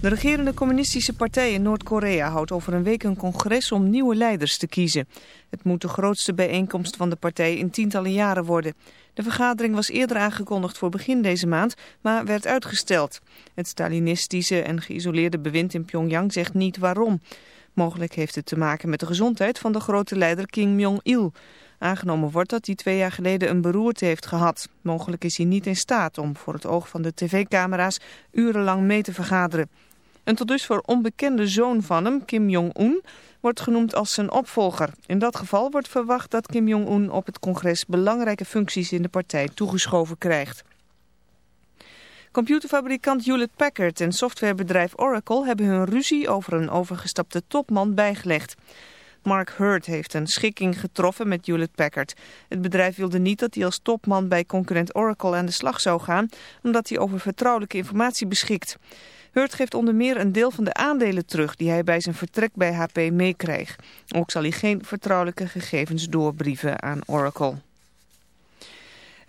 De regerende communistische partij in Noord-Korea houdt over een week een congres om nieuwe leiders te kiezen. Het moet de grootste bijeenkomst van de partij in tientallen jaren worden. De vergadering was eerder aangekondigd voor begin deze maand, maar werd uitgesteld. Het Stalinistische en geïsoleerde bewind in Pyongyang zegt niet waarom. Mogelijk heeft het te maken met de gezondheid van de grote leider Kim Jong-il. Aangenomen wordt dat hij twee jaar geleden een beroerte heeft gehad. Mogelijk is hij niet in staat om voor het oog van de tv-camera's urenlang mee te vergaderen. Een tot dusver onbekende zoon van hem, Kim Jong-un, wordt genoemd als zijn opvolger. In dat geval wordt verwacht dat Kim Jong-un op het congres belangrijke functies in de partij toegeschoven krijgt. Computerfabrikant Hewlett Packard en softwarebedrijf Oracle hebben hun ruzie over een overgestapte topman bijgelegd. Mark Hurd heeft een schikking getroffen met Hewlett Packard. Het bedrijf wilde niet dat hij als topman bij concurrent Oracle aan de slag zou gaan, omdat hij over vertrouwelijke informatie beschikt. Hurt geeft onder meer een deel van de aandelen terug die hij bij zijn vertrek bij HP meekreeg. Ook zal hij geen vertrouwelijke gegevens doorbrieven aan Oracle.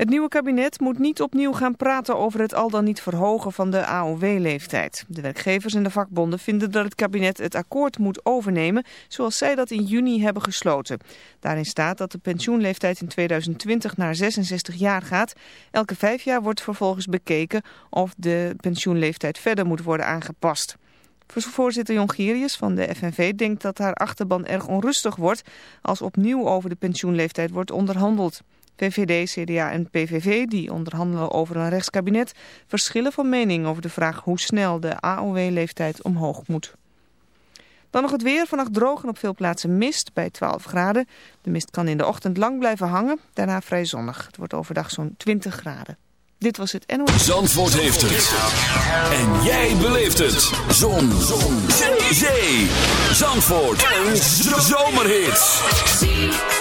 Het nieuwe kabinet moet niet opnieuw gaan praten over het al dan niet verhogen van de AOW-leeftijd. De werkgevers en de vakbonden vinden dat het kabinet het akkoord moet overnemen zoals zij dat in juni hebben gesloten. Daarin staat dat de pensioenleeftijd in 2020 naar 66 jaar gaat. Elke vijf jaar wordt vervolgens bekeken of de pensioenleeftijd verder moet worden aangepast. Voorzitter Jongerius van de FNV denkt dat haar achterban erg onrustig wordt als opnieuw over de pensioenleeftijd wordt onderhandeld. VVD, CDA en PVV, die onderhandelen over een rechtskabinet, verschillen van mening over de vraag hoe snel de AOW-leeftijd omhoog moet. Dan nog het weer, vannacht droog en op veel plaatsen mist bij 12 graden. De mist kan in de ochtend lang blijven hangen, daarna vrij zonnig. Het wordt overdag zo'n 20 graden. Dit was het NOS. Zandvoort heeft het. En jij beleeft het. Zon. Zon. Zee. Zandvoort. Een zomerhit.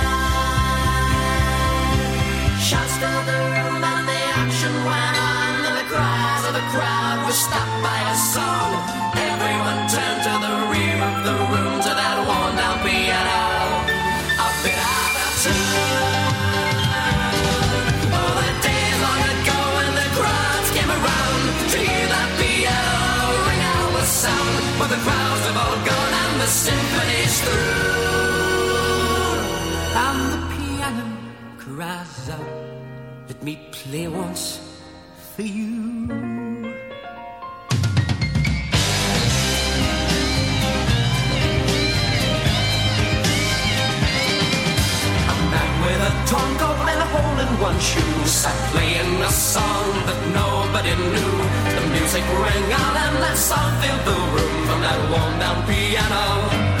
Filled the play once for you. Torn coat and a hole in one shoe sat playing a song that nobody knew. The music rang out and that song filled the room from that worn down piano.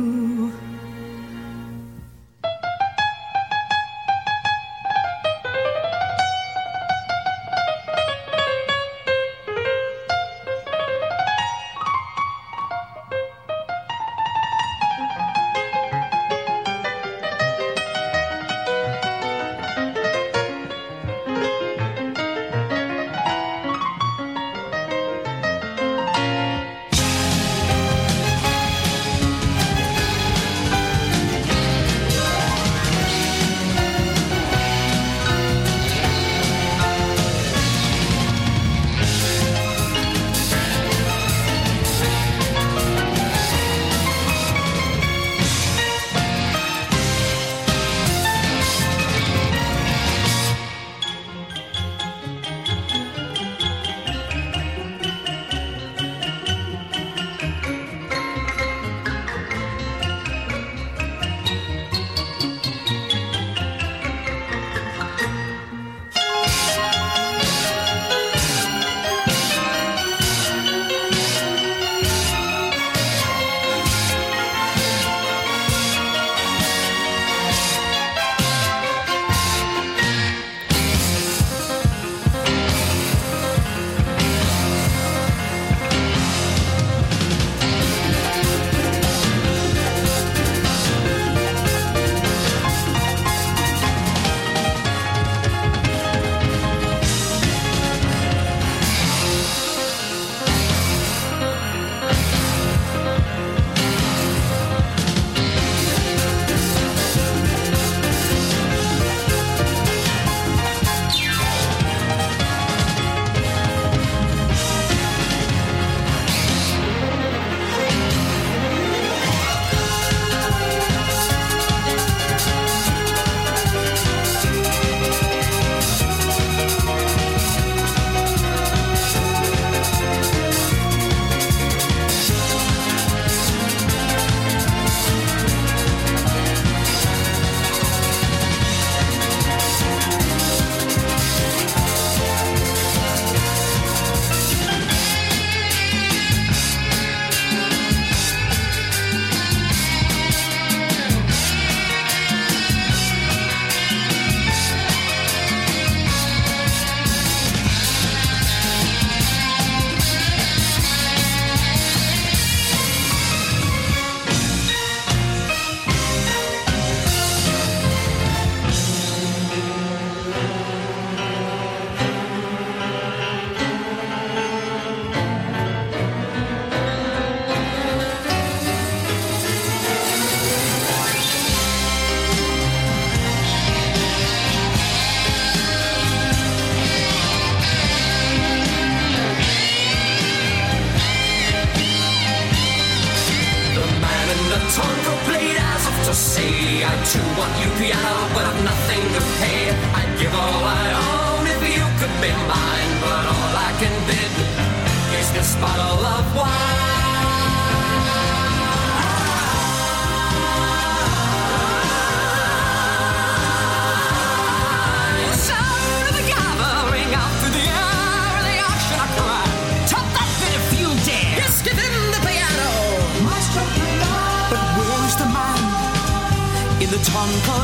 one for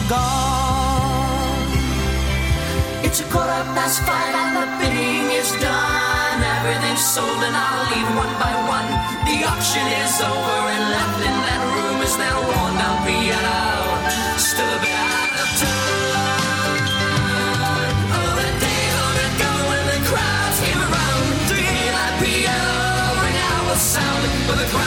It's a quarter past five and the bidding is done. Everything's sold and I'll leave one by one. The auction is over and left in that room is now worn down piano. Still a bit out of time. Oh, the when the around. Ring out sound, but the crowd.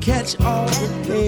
Catch all the Catch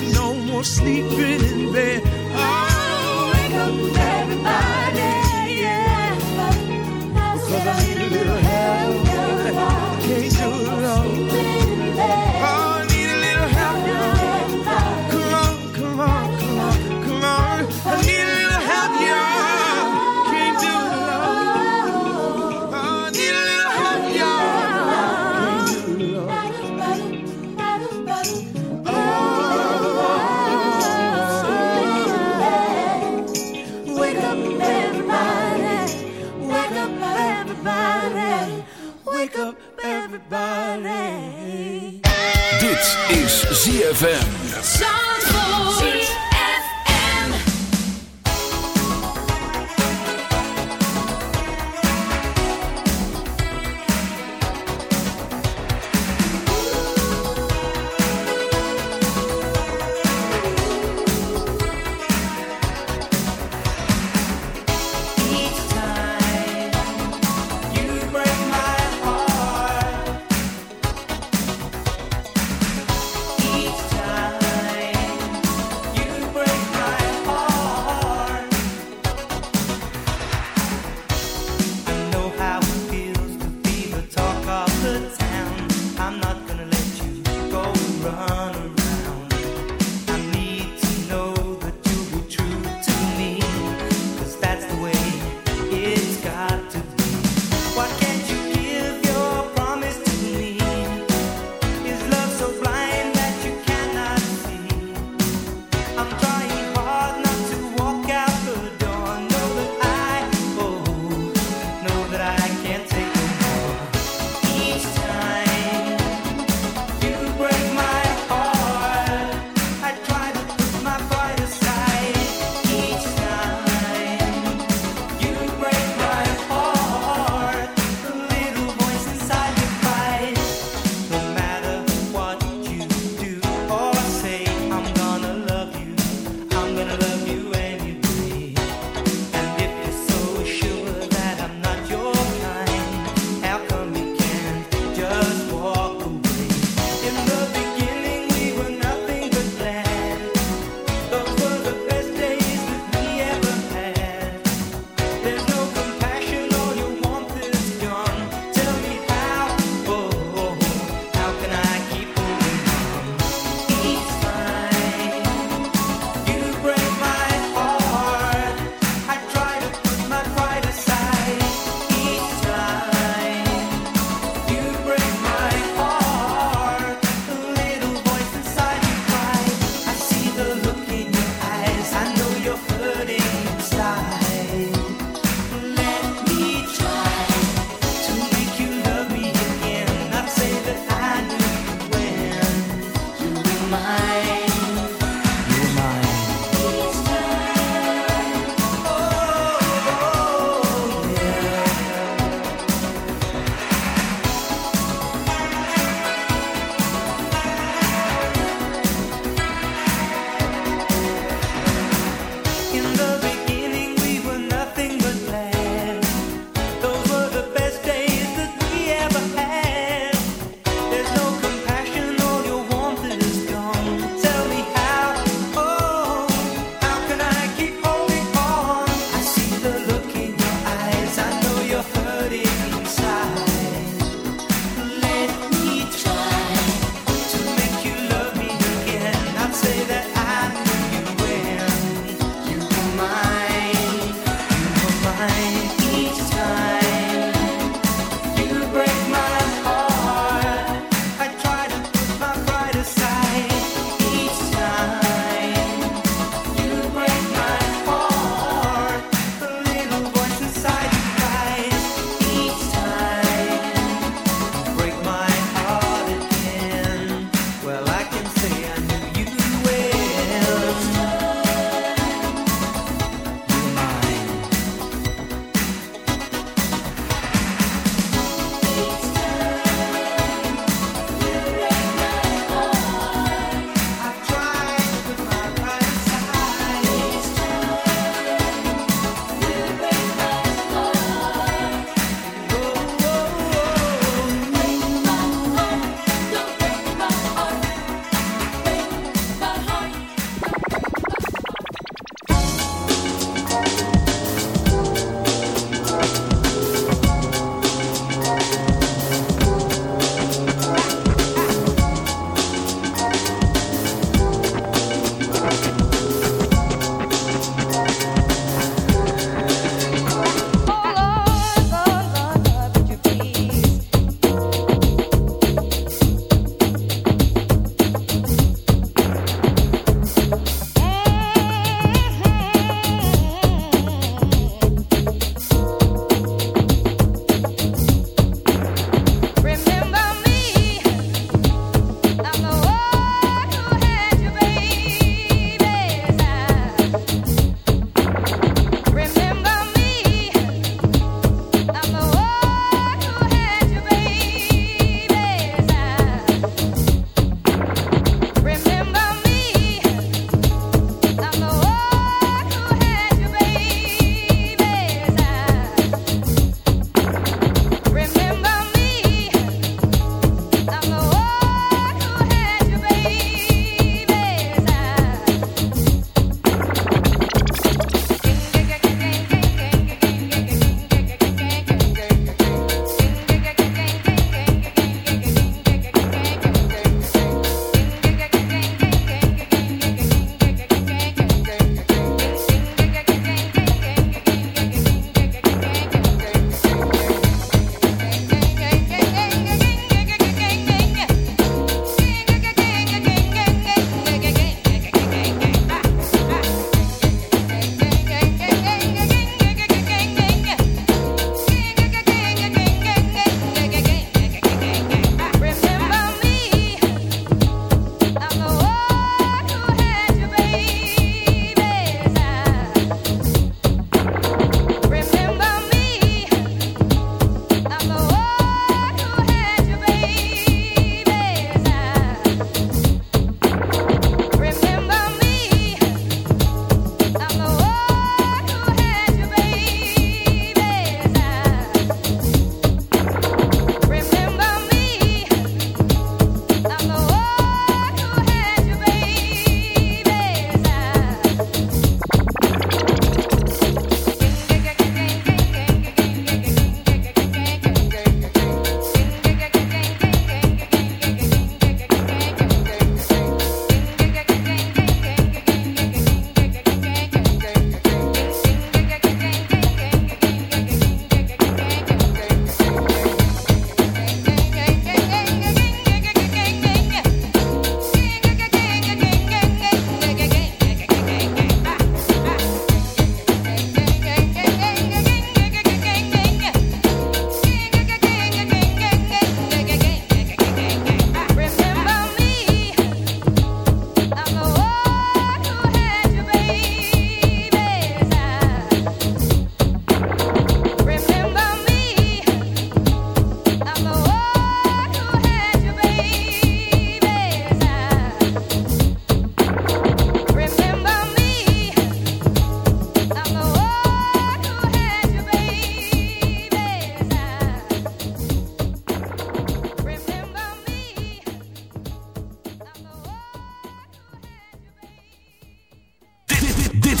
No more sleeping in bed. Oh, wake up, everybody. Yeah. Cause I Dit is ZFM.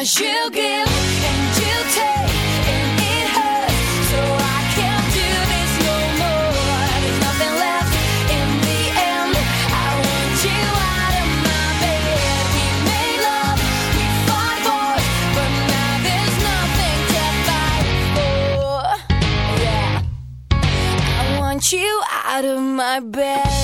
Cause you give and you'll take and it hurts. So I can't do this no more. There's nothing left in the end. I want you out of my bed. We made love, we fought for but now there's nothing to fight for. Yeah. I want you out of my bed.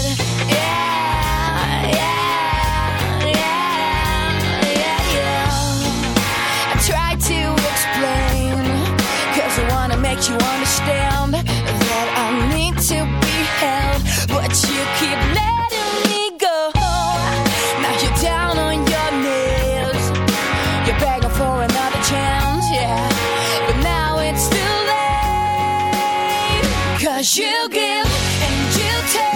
take